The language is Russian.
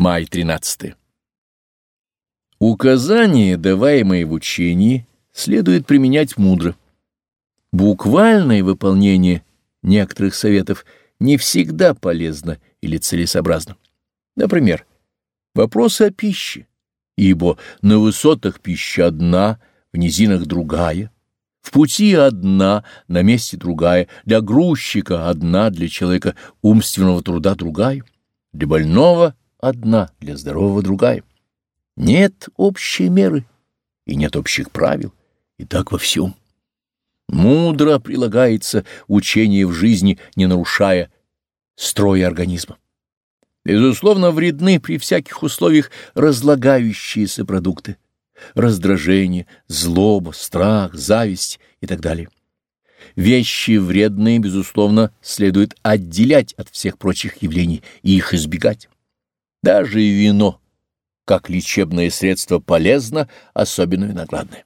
Май 13. Указания, даваемые в учении, следует применять мудро. Буквальное выполнение некоторых советов не всегда полезно или целесообразно. Например, вопросы о пище, ибо на высотах пища одна, в низинах другая, в пути одна, на месте другая, для грузчика одна, для человека умственного труда другая, для больного одна, для здорового другая. Нет общей меры и нет общих правил, и так во всем. Мудро прилагается учение в жизни, не нарушая строя организма. Безусловно, вредны при всяких условиях разлагающиеся продукты, раздражение, злоба, страх, зависть и так далее. Вещи вредные, безусловно, следует отделять от всех прочих явлений и их избегать. Даже вино, как лечебное средство, полезно, особенно виноградное.